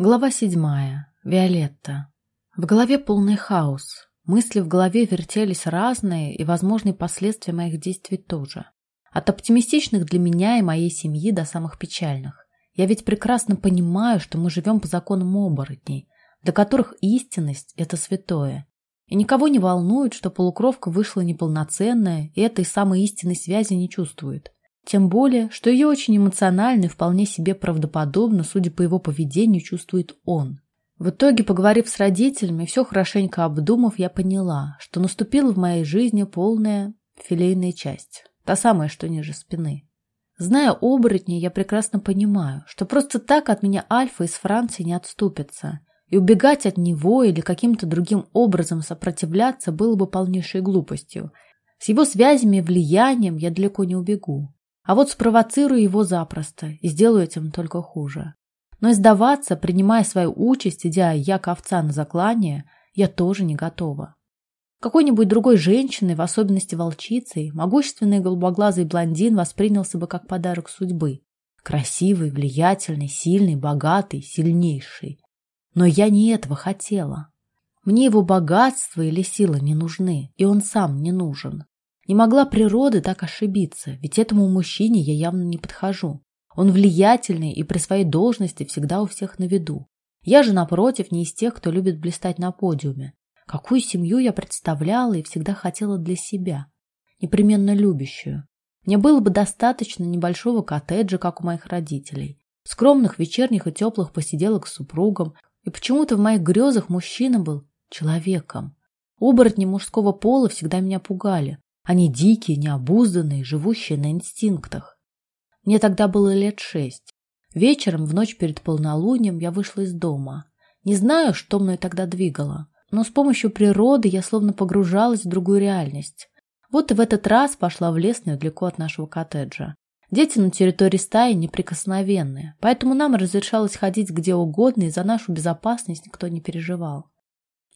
Глава седьмая. Виолетта. В голове полный хаос. Мысли в голове вертелись разные, и возможные последствия моих действий тоже. От оптимистичных для меня и моей семьи до самых печальных. Я ведь прекрасно понимаю, что мы живем по законам оборотней, для которых истинность – это святое. И никого не волнует, что полукровка вышла неполноценная, и этой самой истинной связи не чувствует. Тем более, что ее очень эмоционально и вполне себе правдоподобно, судя по его поведению, чувствует он. В итоге, поговорив с родителями, все хорошенько обдумав, я поняла, что наступила в моей жизни полная филейная часть, та самая, что ниже спины. Зная оборотни, я прекрасно понимаю, что просто так от меня Альфа из Франции не отступится, и убегать от него или каким-то другим образом сопротивляться было бы полнейшей глупостью. С его связями и влиянием я далеко не убегу. А вот спровоцирую его запросто и сделаю этим только хуже. Но сдаваться, принимая свою участь, идя я овца на заклание, я тоже не готова. Какой-нибудь другой женщиной, в особенности волчицей, могущественный голубоглазый блондин воспринялся бы как подарок судьбы. Красивый, влиятельный, сильный, богатый, сильнейший. Но я не этого хотела. Мне его богатство или сила не нужны, и он сам не нужен. Не могла природа так ошибиться, ведь этому мужчине я явно не подхожу. Он влиятельный и при своей должности всегда у всех на виду. Я же, напротив, не из тех, кто любит блистать на подиуме. Какую семью я представляла и всегда хотела для себя. Непременно любящую. Мне было бы достаточно небольшого коттеджа, как у моих родителей. Скромных вечерних и теплых посиделок с супругом. И почему-то в моих грезах мужчина был человеком. Оборотни мужского пола всегда меня пугали. Они дикие, необузданные, живущие на инстинктах. Мне тогда было лет шесть. Вечером, в ночь перед полнолунием, я вышла из дома. Не знаю, что мной тогда двигало, но с помощью природы я словно погружалась в другую реальность. Вот и в этот раз пошла в лес недалеко от нашего коттеджа. Дети на территории стаи неприкосновенные, поэтому нам разрешалось ходить где угодно, и за нашу безопасность никто не переживал.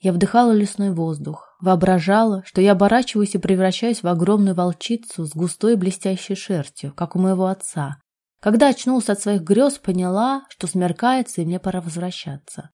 Я вдыхала лесной воздух, воображала, что я оборачиваюсь и превращаюсь в огромную волчицу с густой блестящей шерстью, как у моего отца. Когда очнулась от своих грез, поняла, что смеркается и мне пора возвращаться.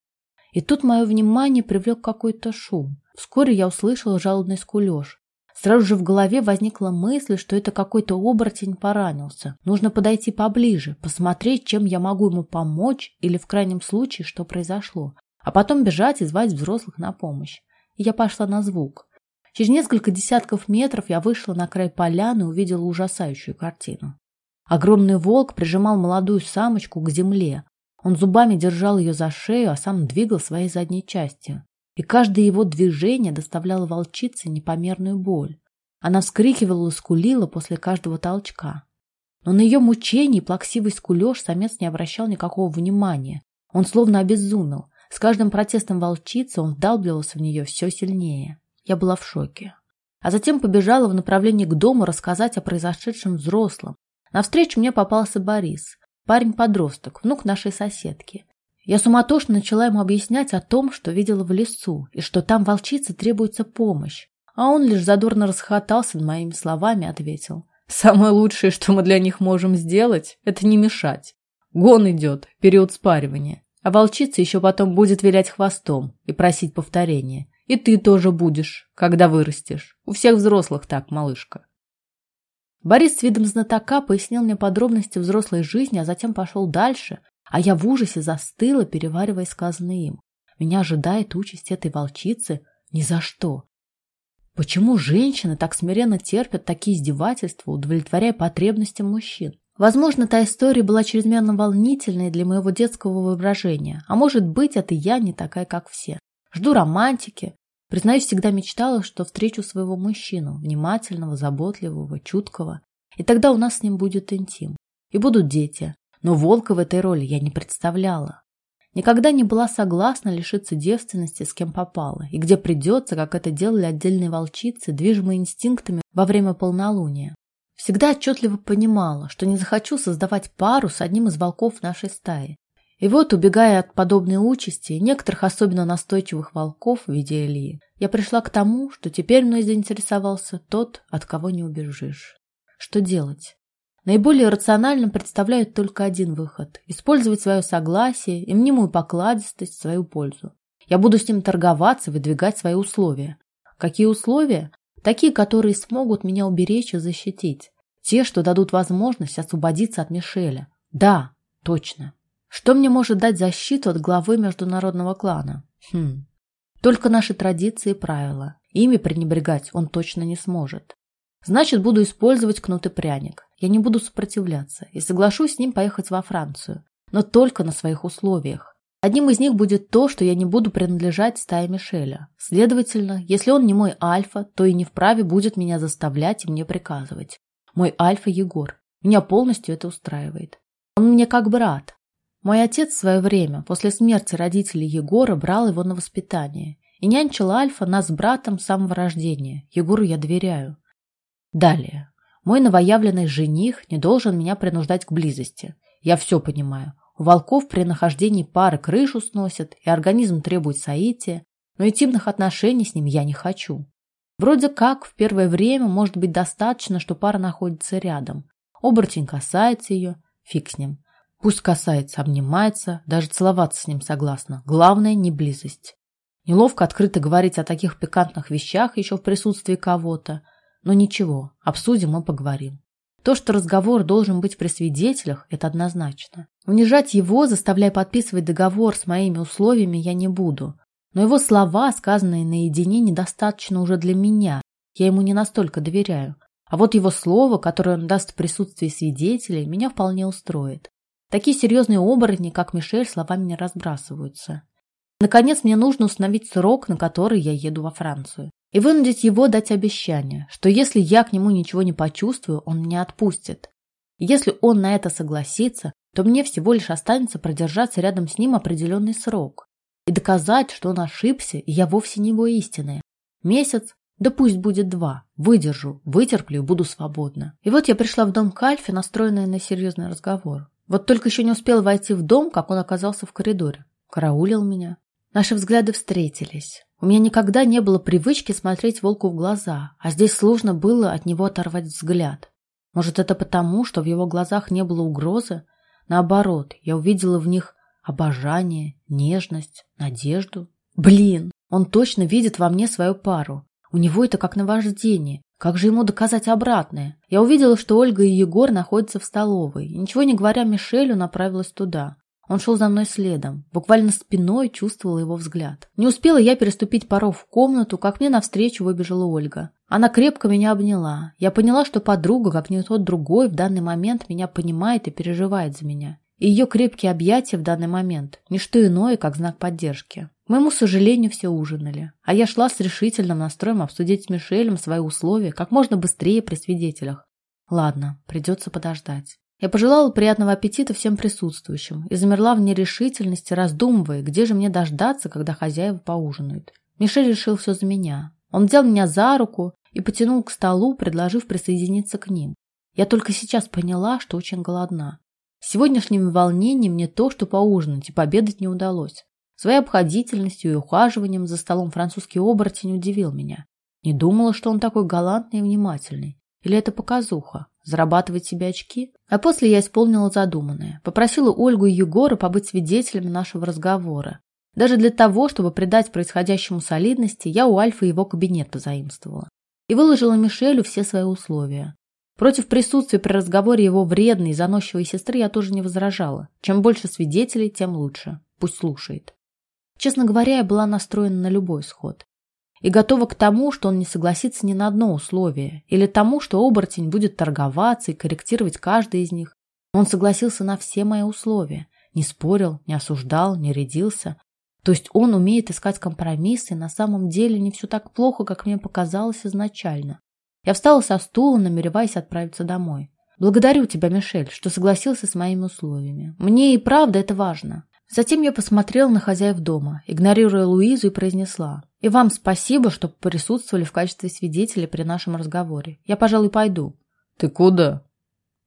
И тут мое внимание привлек какой-то шум. Вскоре я услышала жалобный скулеж. Сразу же в голове возникла мысль, что это какой-то оборотень поранился. Нужно подойти поближе, посмотреть, чем я могу ему помочь или в крайнем случае, что произошло а потом бежать и звать взрослых на помощь. И я пошла на звук. Через несколько десятков метров я вышла на край поляны и увидела ужасающую картину. Огромный волк прижимал молодую самочку к земле. Он зубами держал ее за шею, а сам двигал своей задней частью. И каждое его движение доставляло волчице непомерную боль. Она вскрикивала и скулила после каждого толчка. Но на ее мучение плаксивый скулеж самец не обращал никакого внимания. Он словно обезумел. С каждым протестом волчицы он вдалбливался в нее все сильнее. Я была в шоке. А затем побежала в направлении к дому рассказать о произошедшем взрослом. Навстречу мне попался Борис, парень-подросток, внук нашей соседки. Я суматошно начала ему объяснять о том, что видела в лесу, и что там волчице требуется помощь. А он лишь задорно расхотался над моими словами и ответил. «Самое лучшее, что мы для них можем сделать, это не мешать. Гон идет, период спаривания. А волчица еще потом будет вилять хвостом и просить повторения. И ты тоже будешь, когда вырастешь. У всех взрослых так, малышка. Борис с видом знатока пояснил мне подробности взрослой жизни, а затем пошел дальше, а я в ужасе застыла, переваривая сказанное им. Меня ожидает участь этой волчицы ни за что. Почему женщины так смиренно терпят такие издевательства, удовлетворяя потребностям мужчин? Возможно, та история была чрезмерно волнительной для моего детского воображения, а может быть, это я не такая, как все. Жду романтики. Признаюсь, всегда мечтала, что встречу своего мужчину, внимательного, заботливого, чуткого. И тогда у нас с ним будет интим. И будут дети. Но волка в этой роли я не представляла. Никогда не была согласна лишиться девственности с кем попало, и где придется, как это делали отдельные волчицы, движимые инстинктами во время полнолуния. Всегда отчетливо понимала, что не захочу создавать пару с одним из волков нашей стаи. И вот, убегая от подобной участи, некоторых особенно настойчивых волков в виде Ильи, я пришла к тому, что теперь мной заинтересовался тот, от кого не убежишь. Что делать? Наиболее рациональным представляют только один выход – использовать свое согласие и мнимую покладистость в свою пользу. Я буду с ним торговаться, выдвигать свои условия. Какие условия? Такие, которые смогут меня уберечь и защитить. Те, что дадут возможность освободиться от Мишеля. Да, точно. Что мне может дать защиту от главы международного клана? Хм. Только наши традиции и правила. Ими пренебрегать он точно не сможет. Значит, буду использовать кнут и пряник. Я не буду сопротивляться и соглашусь с ним поехать во Францию. Но только на своих условиях. Одним из них будет то, что я не буду принадлежать стае Мишеля. Следовательно, если он не мой альфа, то и не вправе будет меня заставлять и мне приказывать. Мой альфа Егор. Меня полностью это устраивает. Он мне как брат. Мой отец в свое время, после смерти родителей Егора, брал его на воспитание. И нянчил Альфа нас с братом с самого рождения. Егору я доверяю. Далее. Мой новоявленный жених не должен меня принуждать к близости. Я все понимаю. Волков при нахождении пары крышу сносят, и организм требует соития, но интимных отношений с ним я не хочу. Вроде как в первое время может быть достаточно, что пара находится рядом. Оборотень касается ее, фиг с ним. Пусть касается, обнимается, даже целоваться с ним согласна. Главное не близость. Неловко открыто говорить о таких пикантных вещах еще в присутствии кого-то, но ничего, обсудим и поговорим. То, что разговор должен быть при свидетелях, это однозначно. Унижать его, заставляя подписывать договор с моими условиями, я не буду. Но его слова, сказанные наедине, недостаточно уже для меня. Я ему не настолько доверяю. А вот его слово, которое он даст в присутствии свидетелей, меня вполне устроит. Такие серьезные оборотни, как Мишель, словами не разбрасываются. Наконец, мне нужно установить срок, на который я еду во Францию и вынудить его дать обещание, что если я к нему ничего не почувствую, он меня отпустит. Если он на это согласится, то мне всего лишь останется продержаться рядом с ним определенный срок и доказать, что он ошибся, и я вовсе не его истинная. Месяц, да пусть будет два. Выдержу, вытерплю буду свободна. И вот я пришла в дом Кальфи, настроенная на серьезный разговор. Вот только еще не успел войти в дом, как он оказался в коридоре. Караулил меня. Наши взгляды встретились. У меня никогда не было привычки смотреть волку в глаза, а здесь сложно было от него оторвать взгляд. Может, это потому, что в его глазах не было угрозы? Наоборот, я увидела в них обожание, нежность, надежду. Блин, он точно видит во мне свою пару. У него это как наваждение. Как же ему доказать обратное? Я увидела, что Ольга и Егор находятся в столовой, и ничего не говоря Мишелю, направилась туда. Он шел за мной следом, буквально спиной чувствовала его взгляд. Не успела я переступить порог в комнату, как мне навстречу выбежала Ольга. Она крепко меня обняла. Я поняла, что подруга, как ни тот другой, в данный момент меня понимает и переживает за меня. И ее крепкие объятия в данный момент – ничто иное, как знак поддержки. К моему сожалению, все ужинали. А я шла с решительным настроем обсудить с Мишелем свои условия как можно быстрее при свидетелях. Ладно, придется подождать. Я пожелала приятного аппетита всем присутствующим и замерла в нерешительности, раздумывая, где же мне дождаться, когда хозяева поужинают. Мишель решил все за меня. Он взял меня за руку и потянул к столу, предложив присоединиться к ним. Я только сейчас поняла, что очень голодна. Сегодняшним волнением мне то, что поужинать и пообедать не удалось. Своей обходительностью и ухаживанием за столом французский оборотень удивил меня. Не думала, что он такой галантный и внимательный. Или это показуха? Зарабатывать себе очки. А после я исполнила задуманное. Попросила Ольгу и Егора побыть свидетелями нашего разговора. Даже для того, чтобы придать происходящему солидности, я у Альфа его кабинет позаимствовала. И выложила Мишелю все свои условия. Против присутствия при разговоре его вредной и заносчивой сестры я тоже не возражала. Чем больше свидетелей, тем лучше. Пусть слушает. Честно говоря, я была настроена на любой исход и готова к тому, что он не согласится ни на одно условие, или тому, что оборотень будет торговаться и корректировать каждый из них. Он согласился на все мои условия, не спорил, не осуждал, не рядился. То есть он умеет искать компромиссы, на самом деле не все так плохо, как мне показалось изначально. Я встала со стула, намереваясь отправиться домой. Благодарю тебя, Мишель, что согласился с моими условиями. Мне и правда это важно. Затем я посмотрела на хозяев дома, игнорируя Луизу, и произнесла. «И вам спасибо, что присутствовали в качестве свидетелей при нашем разговоре. Я, пожалуй, пойду». «Ты куда?»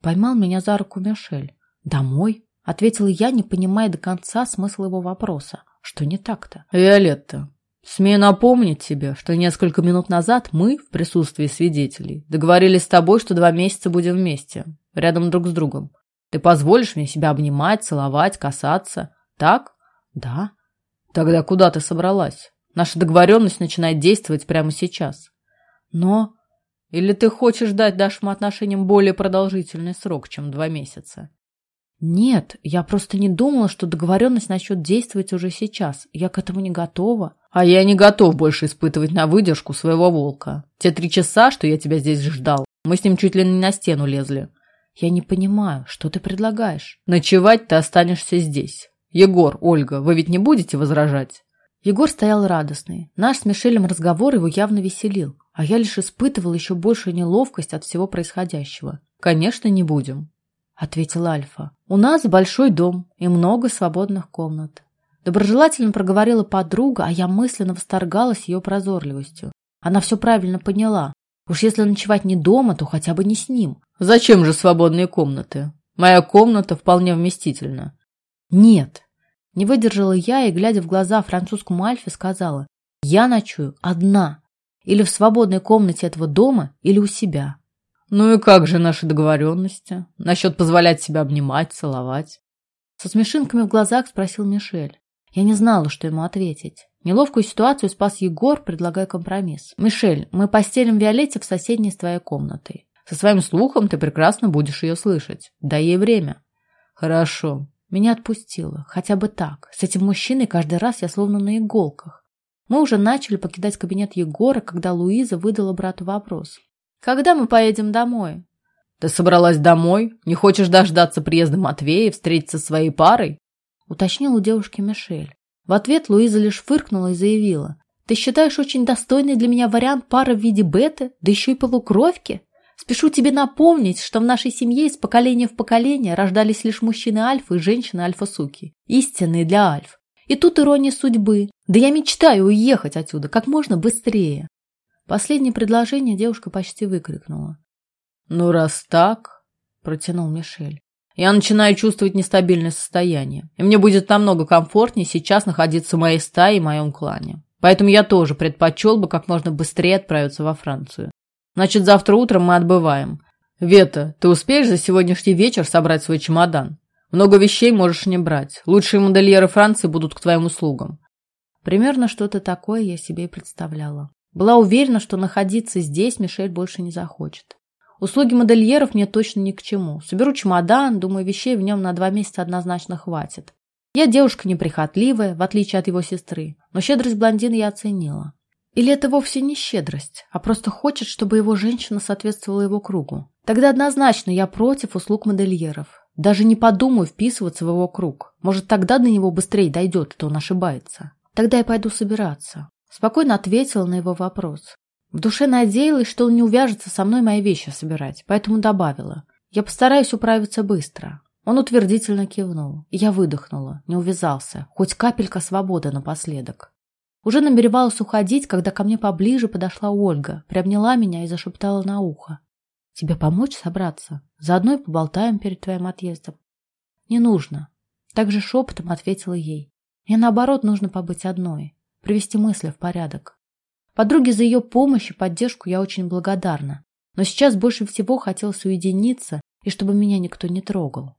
Поймал меня за руку Мишель. «Домой?» — ответила я, не понимая до конца смысла его вопроса. «Что не так-то?» «Виолетта, Смею напомнить тебе, что несколько минут назад мы, в присутствии свидетелей, договорились с тобой, что два месяца будем вместе, рядом друг с другом. Ты позволишь мне себя обнимать, целовать, касаться? Так? Да. Тогда куда ты собралась? Наша договоренность начинает действовать прямо сейчас. Но... Или ты хочешь дать нашим отношениям более продолжительный срок, чем два месяца? Нет, я просто не думала, что договоренность начнет действовать уже сейчас. Я к этому не готова. А я не готов больше испытывать на выдержку своего волка. Те три часа, что я тебя здесь ждал, мы с ним чуть ли не на стену лезли. Я не понимаю, что ты предлагаешь? Ночевать ты останешься здесь. Егор, Ольга, вы ведь не будете возражать? Егор стоял радостный. Наш с Мишелем разговор его явно веселил, а я лишь испытывал еще большую неловкость от всего происходящего. Конечно, не будем ответил Альфа. У нас большой дом и много свободных комнат. Доброжелательно проговорила подруга, а я мысленно восторгалась ее прозорливостью. Она все правильно поняла. Уж если ночевать не дома, то хотя бы не с ним. Зачем же свободные комнаты? Моя комната вполне вместительна. Нет. Не выдержала я и, глядя в глаза французскому Альфе, сказала. Я ночую одна. Или в свободной комнате этого дома, или у себя. Ну и как же наши договоренности? Насчет позволять себя обнимать, целовать? Со смешинками в глазах спросил Мишель. Я не знала, что ему ответить. Неловкую ситуацию спас Егор, предлагая компромисс. «Мишель, мы постелим Виолетте в соседней с твоей комнатой. Со своим слухом ты прекрасно будешь ее слышать. Дай ей время». «Хорошо». Меня отпустило. Хотя бы так. С этим мужчиной каждый раз я словно на иголках. Мы уже начали покидать кабинет Егора, когда Луиза выдала брату вопрос. Когда мы поедем домой? Ты собралась домой? Не хочешь дождаться приезда Матвея и встретиться со своей парой? Уточнил у девушки Мишель. В ответ Луиза лишь фыркнула и заявила. Ты считаешь очень достойный для меня вариант пары в виде беты, да еще и полукровки? Спешу тебе напомнить, что в нашей семье из поколения в поколение рождались лишь мужчины альфа и женщины альфа-суки. Истинные для альф. И тут ирония судьбы. Да я мечтаю уехать отсюда как можно быстрее. Последнее предложение девушка почти выкрикнула. «Ну, раз так...» — протянул Мишель. «Я начинаю чувствовать нестабильное состояние, и мне будет намного комфортнее сейчас находиться в моей стае и моем клане. Поэтому я тоже предпочел бы как можно быстрее отправиться во Францию. Значит, завтра утром мы отбываем. Вета, ты успеешь за сегодняшний вечер собрать свой чемодан? Много вещей можешь не брать. Лучшие модельеры Франции будут к твоим услугам». Примерно что-то такое я себе и представляла. Была уверена, что находиться здесь Мишель больше не захочет. Услуги модельеров мне точно ни к чему. Соберу чемодан, думаю, вещей в нем на два месяца однозначно хватит. Я девушка неприхотливая, в отличие от его сестры, но щедрость блондина я оценила. Или это вовсе не щедрость, а просто хочет, чтобы его женщина соответствовала его кругу. Тогда однозначно я против услуг модельеров. Даже не подумаю вписываться в его круг. Может, тогда до него быстрее дойдет, то он ошибается. Тогда я пойду собираться. Спокойно ответила на его вопрос. В душе надеялась, что он не увяжется со мной мои вещи собирать, поэтому добавила. Я постараюсь управиться быстро. Он утвердительно кивнул, я выдохнула, не увязался, хоть капелька свободы напоследок. Уже намеревалась уходить, когда ко мне поближе подошла Ольга, приобняла меня и зашептала на ухо. «Тебе помочь собраться? Заодно и поболтаем перед твоим отъездом». «Не нужно», — также шепотом ответила ей. «Мне, наоборот, нужно побыть одной привести мысли в порядок. Подруге за ее помощь и поддержку я очень благодарна. Но сейчас больше всего хотелось уединиться и чтобы меня никто не трогал.